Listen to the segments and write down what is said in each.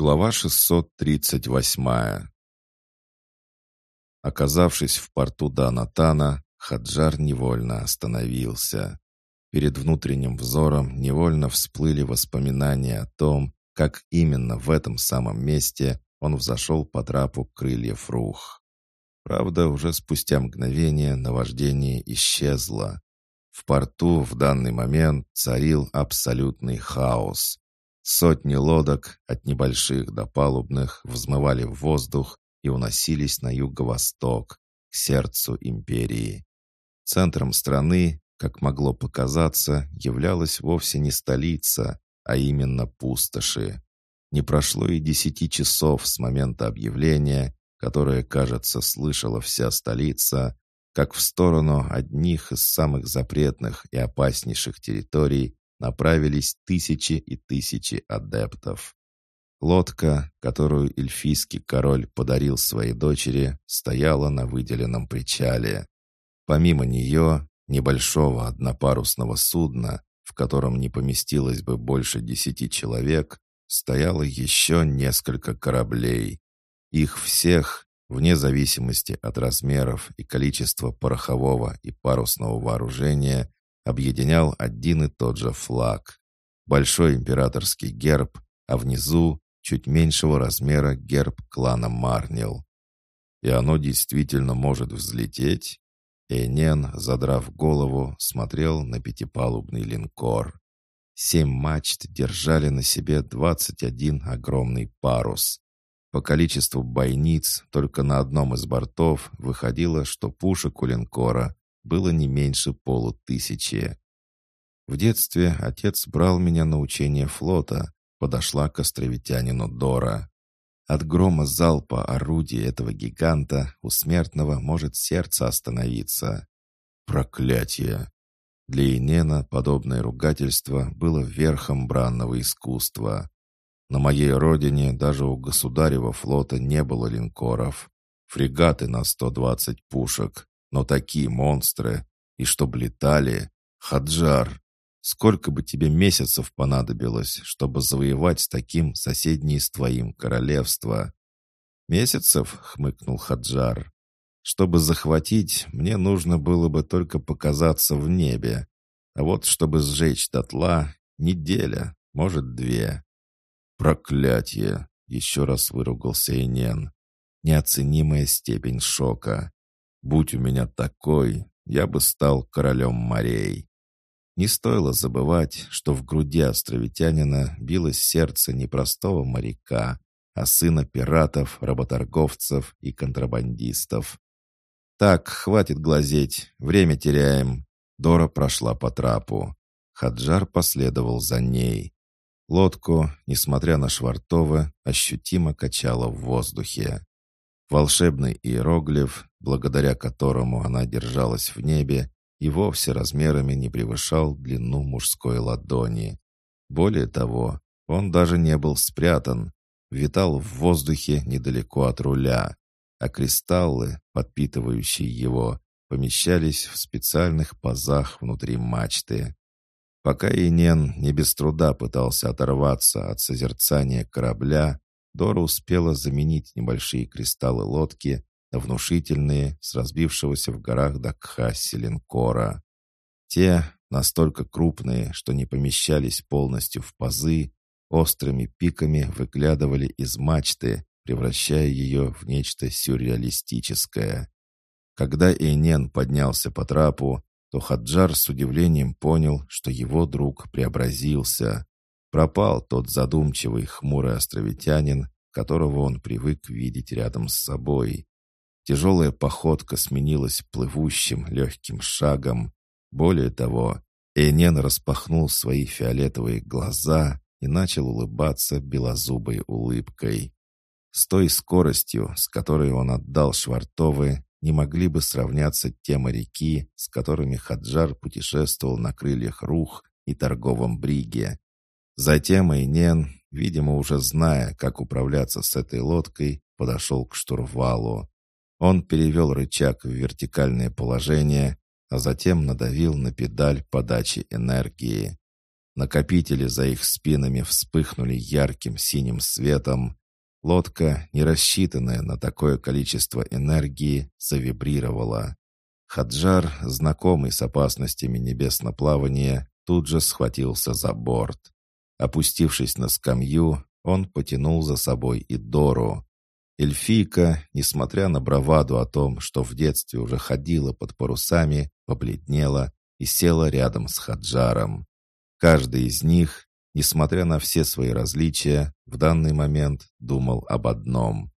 Глава 638 Оказавшись в порту Данатана, Хаджар невольно остановился. Перед внутренним взором невольно всплыли воспоминания о том, как именно в этом самом месте он взошел по трапу крыльев рух. Правда, уже спустя мгновение наваждение исчезло. В порту в данный момент царил абсолютный хаос. Сотни лодок, от небольших до палубных, взмывали в воздух и уносились на юго-восток, к сердцу империи. Центром страны, как могло показаться, являлась вовсе не столица, а именно пустоши. Не прошло и десяти часов с момента объявления, которое, кажется, слышала вся столица, как в сторону одних из самых запретных и опаснейших территорий направились тысячи и тысячи адептов. Лодка, которую эльфийский король подарил своей дочери, стояла на выделенном причале. Помимо нее, небольшого однопарусного судна, в котором не поместилось бы больше десяти человек, стояло еще несколько кораблей. Их всех, вне зависимости от размеров и количества порохового и парусного вооружения, объединял один и тот же флаг. Большой императорский герб, а внизу чуть меньшего размера герб клана Марнил. И оно действительно может взлететь? Энен, задрав голову, смотрел на пятипалубный линкор. Семь мачт держали на себе двадцать один огромный парус. По количеству бойниц только на одном из бортов выходило, что пушек у линкора было не меньше полутысячи. В детстве отец брал меня на учение флота, подошла к островитянину Дора. От грома залпа орудий этого гиганта у смертного может сердце остановиться. Проклятие! Для Инена подобное ругательство было верхом бранного искусства. На моей родине даже у государева флота не было линкоров. Фрегаты на 120 пушек, но такие монстры, и чтоб летали, Хаджар, сколько бы тебе месяцев понадобилось, чтобы завоевать с таким соседнее с твоим королевство? Месяцев, хмыкнул Хаджар. Чтобы захватить, мне нужно было бы только показаться в небе. А вот чтобы сжечь дотла, неделя, может, две. Проклятие! Еще раз выругался Инен. Неоценимая степень шока. Будь у меня такой, я бы стал королем морей. Не стоило забывать, что в груди островитянина билось сердце не простого моряка, а сына пиратов, работорговцев и контрабандистов. «Так, хватит глазеть, время теряем». Дора прошла по трапу. Хаджар последовал за ней. Лодку, несмотря на швартовы, ощутимо качало в воздухе. Волшебный иероглиф, благодаря которому она держалась в небе, и вовсе размерами не превышал длину мужской ладони. Более того, он даже не был спрятан, витал в воздухе недалеко от руля, а кристаллы, подпитывающие его, помещались в специальных пазах внутри мачты. Пока Инен не без труда пытался оторваться от созерцания корабля, Дора успела заменить небольшие кристаллы лодки на внушительные с разбившегося в горах Дакхаси линкора. Те, настолько крупные, что не помещались полностью в пазы, острыми пиками выглядывали из мачты, превращая ее в нечто сюрреалистическое. Когда Эйнен поднялся по трапу, то Хаджар с удивлением понял, что его друг преобразился. Пропал тот задумчивый, хмурый островитянин, которого он привык видеть рядом с собой. Тяжелая походка сменилась плывущим, легким шагом. Более того, Эйнен распахнул свои фиолетовые глаза и начал улыбаться белозубой улыбкой. С той скоростью, с которой он отдал Швартовы, не могли бы сравняться те моряки, с которыми Хаджар путешествовал на крыльях Рух и торговом бриге. Затем Эйнен, видимо, уже зная, как управляться с этой лодкой, подошел к штурвалу. Он перевел рычаг в вертикальное положение, а затем надавил на педаль подачи энергии. Накопители за их спинами вспыхнули ярким синим светом. Лодка, не рассчитанная на такое количество энергии, завибрировала. Хаджар, знакомый с опасностями небесноплавания, тут же схватился за борт. Опустившись на скамью, он потянул за собой и Дору. Эльфийка, несмотря на браваду о том, что в детстве уже ходила под парусами, побледнела и села рядом с Хаджаром. Каждый из них, несмотря на все свои различия, в данный момент думал об одном.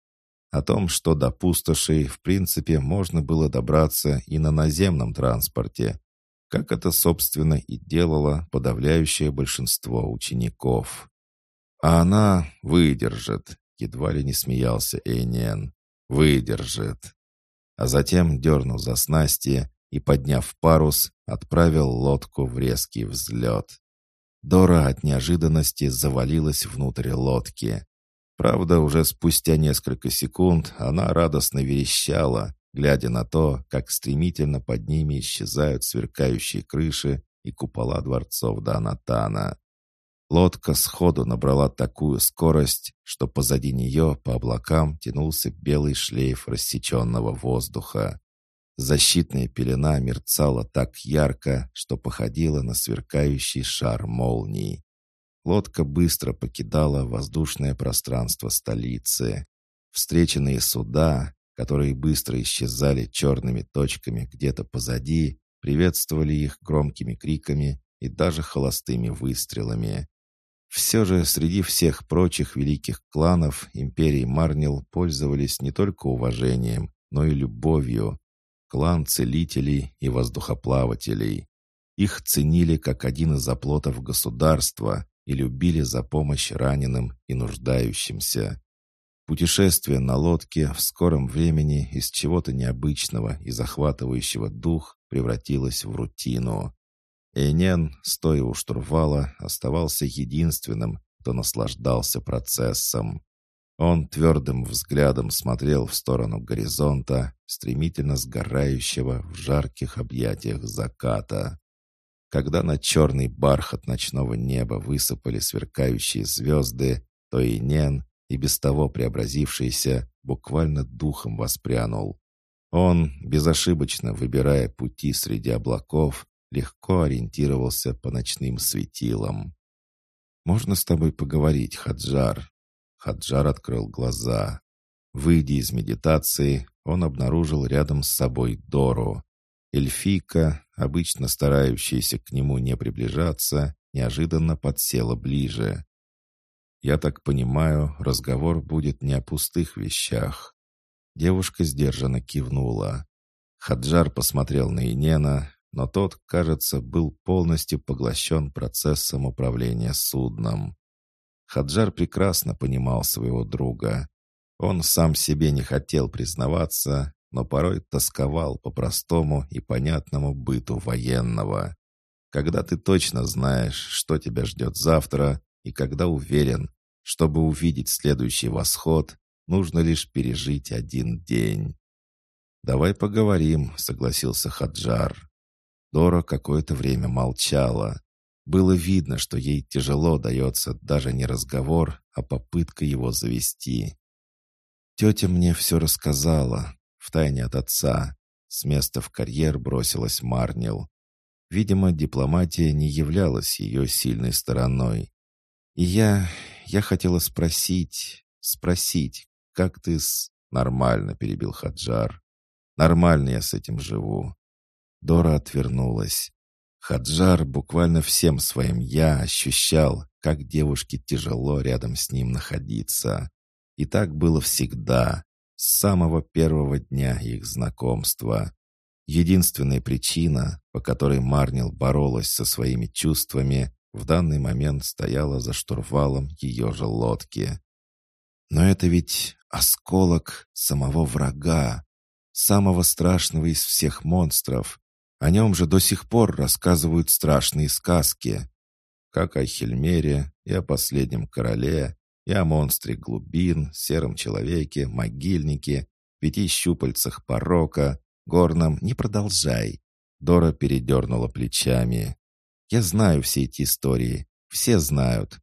О том, что до пустошей, в принципе, можно было добраться и на наземном транспорте, как это, собственно, и делало подавляющее большинство учеников. А она выдержит, едва ли не смеялся Эйнен. Выдержит. А затем дернул за снасти и, подняв парус, отправил лодку в резкий взлет. Дора от неожиданности завалилась внутрь лодки. Правда, уже спустя несколько секунд она радостно верещала, глядя на то, как стремительно под ними исчезают сверкающие крыши и купола дворцов Данатана. Лодка сходу набрала такую скорость, что позади нее по облакам тянулся белый шлейф рассеченного воздуха. Защитная пелена мерцала так ярко, что походила на сверкающий шар молний. Лодка быстро покидала воздушное пространство столицы. Встреченные суда, которые быстро исчезали черными точками где-то позади, приветствовали их громкими криками и даже холостыми выстрелами. Все же среди всех прочих великих кланов империи Марнил пользовались не только уважением, но и любовью, клан целителей и воздухоплавателей. Их ценили как один из оплотов государства и любили за помощь раненым и нуждающимся. Путешествие на лодке в скором времени из чего-то необычного и захватывающего дух превратилось в рутину. Эйнен, стоя у штурвала, оставался единственным, кто наслаждался процессом. Он твердым взглядом смотрел в сторону горизонта, стремительно сгорающего в жарких объятиях заката. Когда на черный бархат ночного неба высыпали сверкающие звезды, то и Нен, и без того преобразившийся, буквально духом воспрянул. Он, безошибочно выбирая пути среди облаков, легко ориентировался по ночным светилам. «Можно с тобой поговорить, Хаджар?» Хаджар открыл глаза. Выйдя из медитации, он обнаружил рядом с собой Дору. Эльфийка, обычно старающаяся к нему не приближаться, неожиданно подсела ближе. «Я так понимаю, разговор будет не о пустых вещах». Девушка сдержанно кивнула. Хаджар посмотрел на Инена, но тот, кажется, был полностью поглощен процессом управления судном. Хаджар прекрасно понимал своего друга. Он сам себе не хотел признаваться, но порой тосковал по простому и понятному быту военного. Когда ты точно знаешь, что тебя ждет завтра, и когда уверен, чтобы увидеть следующий восход, нужно лишь пережить один день. «Давай поговорим», — согласился Хаджар. Дора какое-то время молчала. Было видно, что ей тяжело дается даже не разговор, а попытка его завести. Тетя мне все рассказала, втайне от отца. С места в карьер бросилась Марнил. Видимо, дипломатия не являлась ее сильной стороной. Я... я хотела спросить... спросить, как ты с... Нормально, перебил Хаджар. Нормально я с этим живу. Дора отвернулась. Хаджар буквально всем своим «я» ощущал, как девушке тяжело рядом с ним находиться. И так было всегда, с самого первого дня их знакомства. Единственная причина, по которой Марнил боролась со своими чувствами, в данный момент стояла за штурвалом ее же лодки. Но это ведь осколок самого врага, самого страшного из всех монстров, о нем же до сих пор рассказывают страшные сказки. Как о Хельмере и о последнем короле, и о монстре глубин, сером человеке, могильнике, пяти щупальцах порока, горном «не продолжай». Дора передернула плечами. «Я знаю все эти истории, Все знают.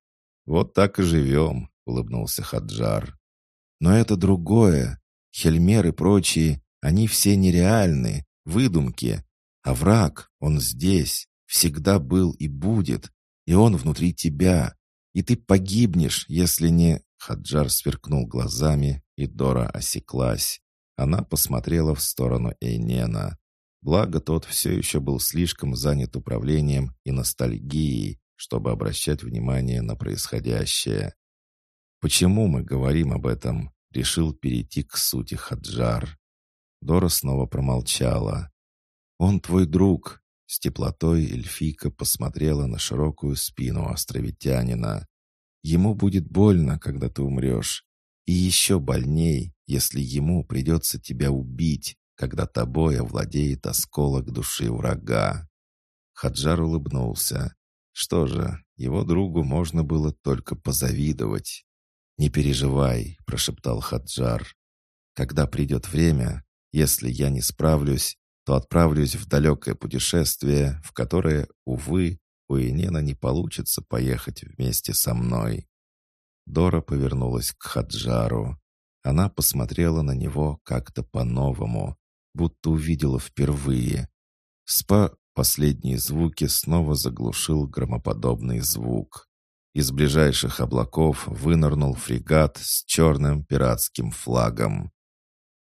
Вот так и живем, улыбнулся Хаджар. Но это другое. Хельмер и прочие, они все нереальны, выдумки. А враг, он здесь, всегда был и будет, и он внутри тебя. И ты погибнешь, если не...» Хаджар сверкнул глазами, и Дора осеклась. Она посмотрела в сторону Эйнена. Благо, тот все еще был слишком занят управлением и ностальгией, чтобы обращать внимание на происходящее. «Почему мы говорим об этом?» — решил перейти к сути Хаджар. Дора снова промолчала. «Он твой друг», — с теплотой эльфийка посмотрела на широкую спину островитянина. «Ему будет больно, когда ты умрешь, и еще больней, если ему придется тебя убить, когда тобой овладеет осколок души врага». Хаджар улыбнулся. Что же, его другу можно было только позавидовать. «Не переживай», — прошептал Хаджар. «Когда придет время, если я не справлюсь, то отправлюсь в далекое путешествие, в которое, увы, у Инена не получится поехать вместе со мной». Дора повернулась к Хаджару. Она посмотрела на него как-то по-новому, будто увидела впервые. Спа последние звуки снова заглушил громоподобный звук. Из ближайших облаков вынырнул фрегат с черным пиратским флагом.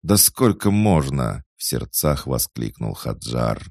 «Да сколько можно!» — в сердцах воскликнул Хаджар.